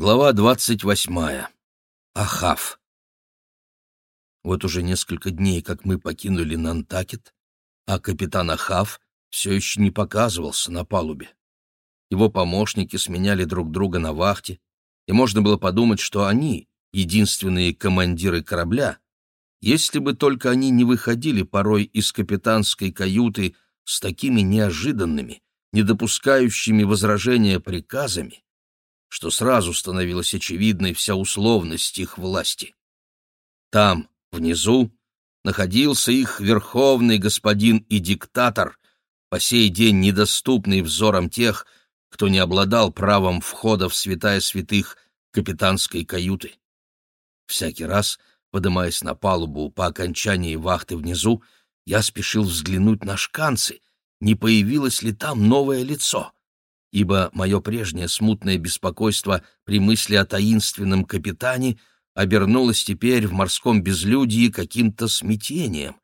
Глава двадцать восьмая. Ахав. Вот уже несколько дней, как мы покинули Нантакет, а капитан Ахав все еще не показывался на палубе. Его помощники сменяли друг друга на вахте, и можно было подумать, что они — единственные командиры корабля, если бы только они не выходили порой из капитанской каюты с такими неожиданными, не допускающими возражения приказами, что сразу становилась очевидной вся условность их власти. Там, внизу, находился их верховный господин и диктатор, по сей день недоступный взором тех, кто не обладал правом входа в святая святых капитанской каюты. Всякий раз, подымаясь на палубу по окончании вахты внизу, я спешил взглянуть на шканцы, не появилось ли там новое лицо — ибо мое прежнее смутное беспокойство при мысли о таинственном капитане обернулось теперь в морском безлюдии каким-то смятением,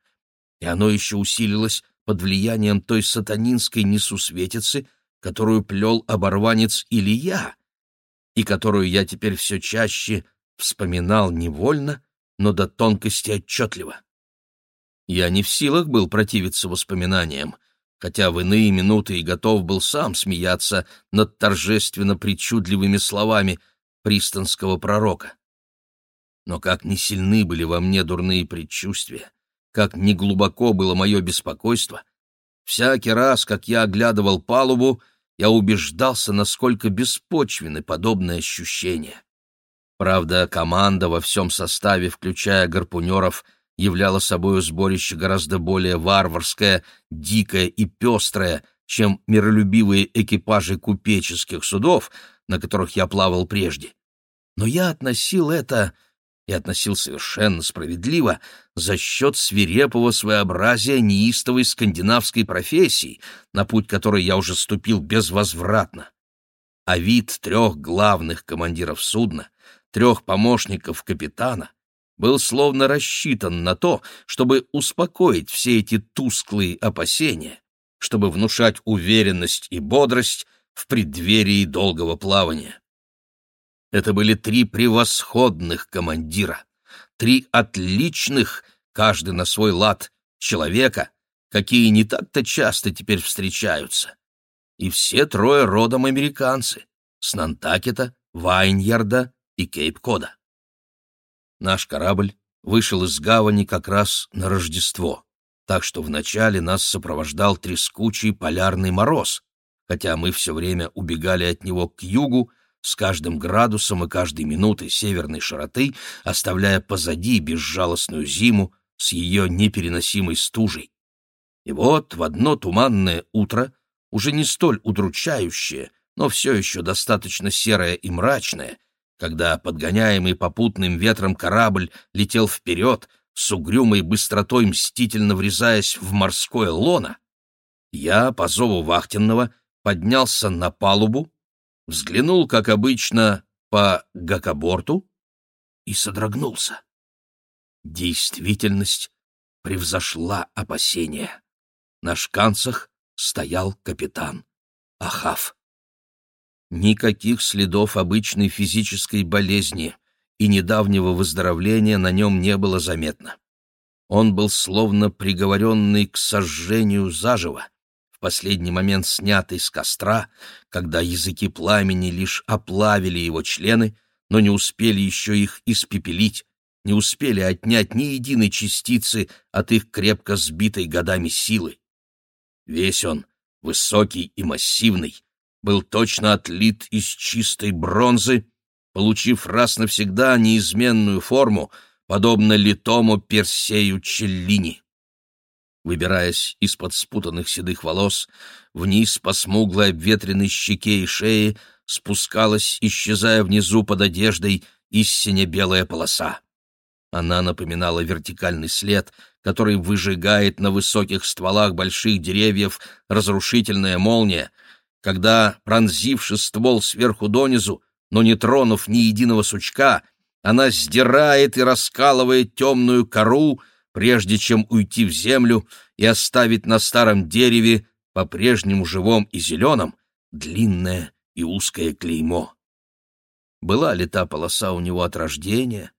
и оно еще усилилось под влиянием той сатанинской несусветицы, которую плел оборванец Илья, и которую я теперь все чаще вспоминал невольно, но до тонкости отчетливо. Я не в силах был противиться воспоминаниям, хотя в иные минуты и готов был сам смеяться над торжественно причудливыми словами пристанского пророка. Но как не сильны были во мне дурные предчувствия, как не глубоко было мое беспокойство, всякий раз, как я оглядывал палубу, я убеждался, насколько беспочвены подобные ощущения. Правда, команда во всем составе, включая гарпунеров, являло собою сборище гораздо более варварское, дикое и пестрое, чем миролюбивые экипажи купеческих судов, на которых я плавал прежде. Но я относил это, и относил совершенно справедливо, за счет свирепого своеобразия неистовой скандинавской профессии, на путь которой я уже ступил безвозвратно. А вид трех главных командиров судна, трех помощников капитана, был словно рассчитан на то, чтобы успокоить все эти тусклые опасения, чтобы внушать уверенность и бодрость в преддверии долгого плавания. Это были три превосходных командира, три отличных, каждый на свой лад, человека, какие не так-то часто теперь встречаются. И все трое родом американцы, с Нантакета, Вайньярда и Кейп-Кода. Наш корабль вышел из гавани как раз на Рождество, так что вначале нас сопровождал трескучий полярный мороз, хотя мы все время убегали от него к югу, с каждым градусом и каждой минутой северной широты, оставляя позади безжалостную зиму с ее непереносимой стужей. И вот в одно туманное утро, уже не столь удручающее, но все еще достаточно серое и мрачное, когда подгоняемый попутным ветром корабль летел вперед, с угрюмой быстротой мстительно врезаясь в морское лоно, я, по зову вахтенного, поднялся на палубу, взглянул, как обычно, по гакоборту и содрогнулся. Действительность превзошла опасения. На шканцах стоял капитан Ахав. Никаких следов обычной физической болезни и недавнего выздоровления на нем не было заметно. Он был словно приговоренный к сожжению заживо, в последний момент снятый с костра, когда языки пламени лишь оплавили его члены, но не успели еще их испепелить, не успели отнять ни единой частицы от их крепко сбитой годами силы. Весь он, высокий и массивный, был точно отлит из чистой бронзы, получив раз навсегда неизменную форму, подобно литому Персею Челлини. Выбираясь из-под спутанных седых волос, вниз по смуглой обветренной щеке и шее спускалась, исчезая внизу под одеждой, истинно белая полоса. Она напоминала вертикальный след, который выжигает на высоких стволах больших деревьев разрушительная молния, когда, пронзивши ствол сверху донизу, но не тронув ни единого сучка, она сдирает и раскалывает темную кору, прежде чем уйти в землю и оставить на старом дереве, по-прежнему живом и зеленом, длинное и узкое клеймо. была ли та полоса у него от рождения,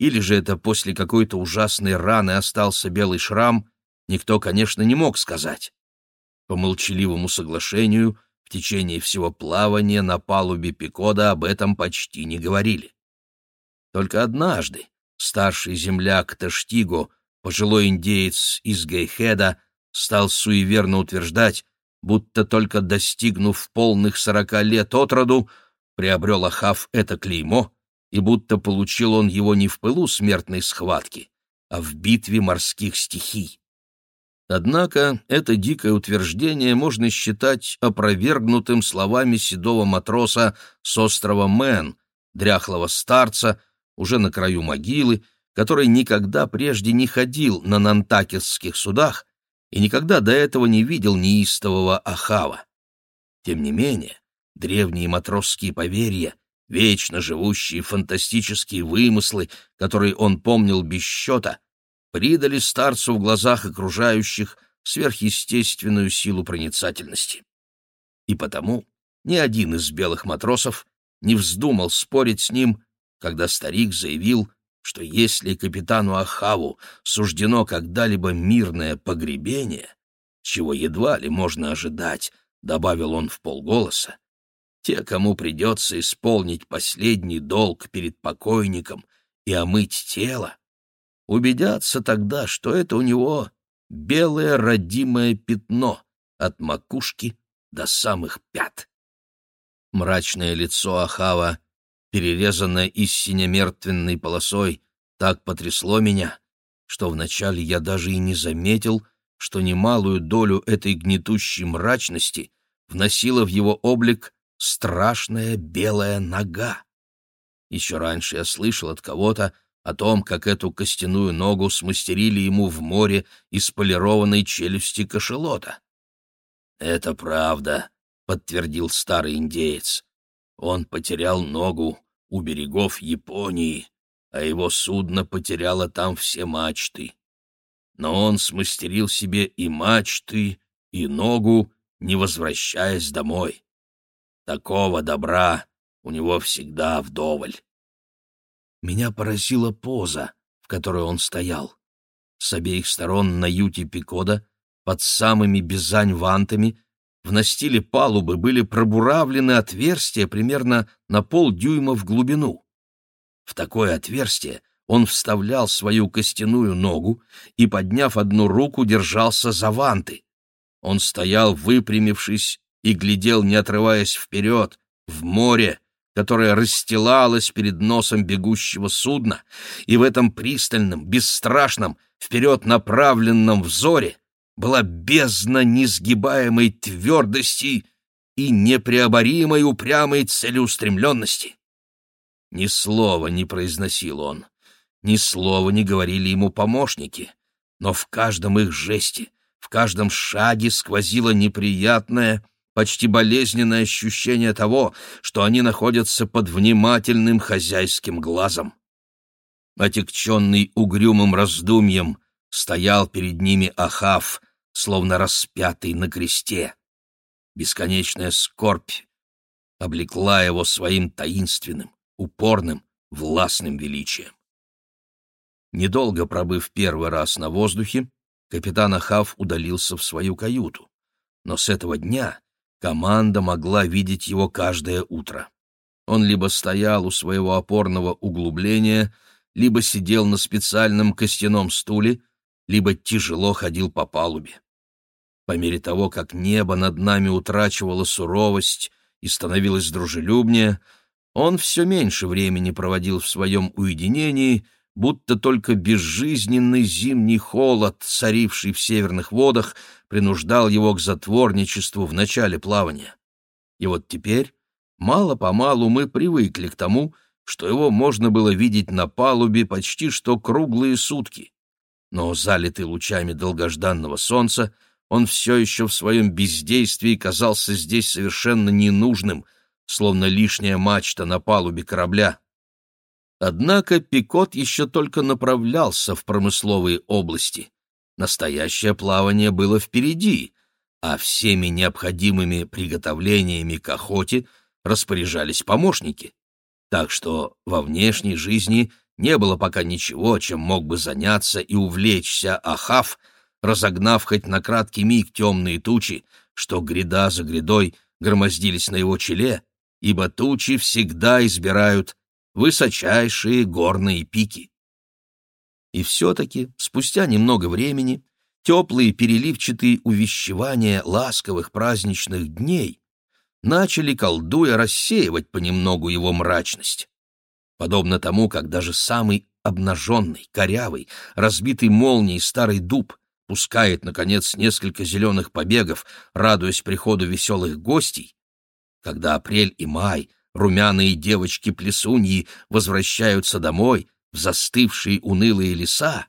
или же это после какой-то ужасной раны остался белый шрам, никто, конечно, не мог сказать. По молчаливому соглашению в течение всего плавания на палубе Пикода об этом почти не говорили. Только однажды старший земляк Таштиго, пожилой индеец из Гейхеда, стал суеверно утверждать, будто только достигнув полных сорока лет от роду, приобрел Ахав это клеймо, и будто получил он его не в пылу смертной схватки, а в битве морских стихий. Однако это дикое утверждение можно считать опровергнутым словами седого матроса с острова Мэн, дряхлого старца, уже на краю могилы, который никогда прежде не ходил на нантакетских судах и никогда до этого не видел неистового Ахава. Тем не менее, древние матросские поверья, вечно живущие фантастические вымыслы, которые он помнил без счета, придали старцу в глазах окружающих сверхъестественную силу проницательности. И потому ни один из белых матросов не вздумал спорить с ним, когда старик заявил, что если капитану Ахаву суждено когда-либо мирное погребение, чего едва ли можно ожидать, добавил он в полголоса, те, кому придется исполнить последний долг перед покойником и омыть тело, убедятся тогда, что это у него белое родимое пятно от макушки до самых пят. Мрачное лицо Ахава перерезанное истине мертвенной полосой, так потрясло меня, что вначале я даже и не заметил, что немалую долю этой гнетущей мрачности вносила в его облик страшная белая нога. Еще раньше я слышал от кого-то о том, как эту костяную ногу смастерили ему в море из полированной челюсти кашелота. «Это правда», — подтвердил старый индеец. Он потерял ногу у берегов Японии, а его судно потеряло там все мачты. Но он смастерил себе и мачты, и ногу, не возвращаясь домой. Такого добра у него всегда вдоволь. Меня поразила поза, в которой он стоял. С обеих сторон на юте Пикода, под самыми бизань-вантами, в настиле палубы были пробуравлены отверстия примерно на полдюйма в глубину. В такое отверстие он вставлял свою костяную ногу и, подняв одну руку, держался за ванты. Он стоял, выпрямившись, и глядел, не отрываясь вперед, в море, которое расстилалось перед носом бегущего судна, и в этом пристальном, бесстрашном, вперед направленном взоре была бездна несгибаемой твердости и непреоборимой упрямой целеустремленности. Ни слова не произносил он, ни слова не говорили ему помощники, но в каждом их жесте, в каждом шаге сквозило неприятное, почти болезненное ощущение того, что они находятся под внимательным хозяйским глазом. Отекченный угрюмым раздумьем, стоял перед ними Ахав, словно распятый на кресте. Бесконечная скорбь облекла его своим таинственным, упорным, властным величием. Недолго пробыв первый раз на воздухе, капитан Ахав удалился в свою каюту. Но с этого дня команда могла видеть его каждое утро. Он либо стоял у своего опорного углубления, либо сидел на специальном костяном стуле, либо тяжело ходил по палубе. По мере того, как небо над нами утрачивало суровость и становилось дружелюбнее, он все меньше времени проводил в своем уединении, будто только безжизненный зимний холод, царивший в северных водах, принуждал его к затворничеству в начале плавания. И вот теперь, мало-помалу мы привыкли к тому, что его можно было видеть на палубе почти что круглые сутки. Но залитый лучами долгожданного солнца — он все еще в своем бездействии казался здесь совершенно ненужным, словно лишняя мачта на палубе корабля. Однако Пикот еще только направлялся в промысловые области. Настоящее плавание было впереди, а всеми необходимыми приготовлениями к охоте распоряжались помощники. так что во внешней жизни не было пока ничего, чем мог бы заняться и увлечься Ахав, разогнав хоть на краткий миг темные тучи, что гряда за грядой громоздились на его челе, ибо тучи всегда избирают высочайшие горные пики. И все-таки, спустя немного времени, теплые переливчатые увещевания ласковых праздничных дней начали, колдуя, рассеивать понемногу его мрачность. Подобно тому, как даже самый обнаженный, корявый, разбитый молнией старый дуб пускает, наконец, несколько зеленых побегов, радуясь приходу веселых гостей, когда апрель и май, румяные девочки-плесуньи возвращаются домой в застывшие унылые леса,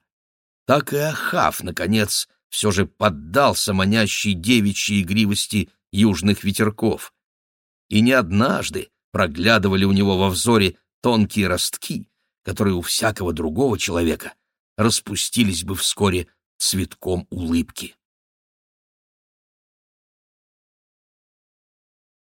так и Ахав, наконец, все же поддался манящей девичьей игривости южных ветерков. И не однажды проглядывали у него во взоре тонкие ростки, которые у всякого другого человека распустились бы вскоре цветком улыбки.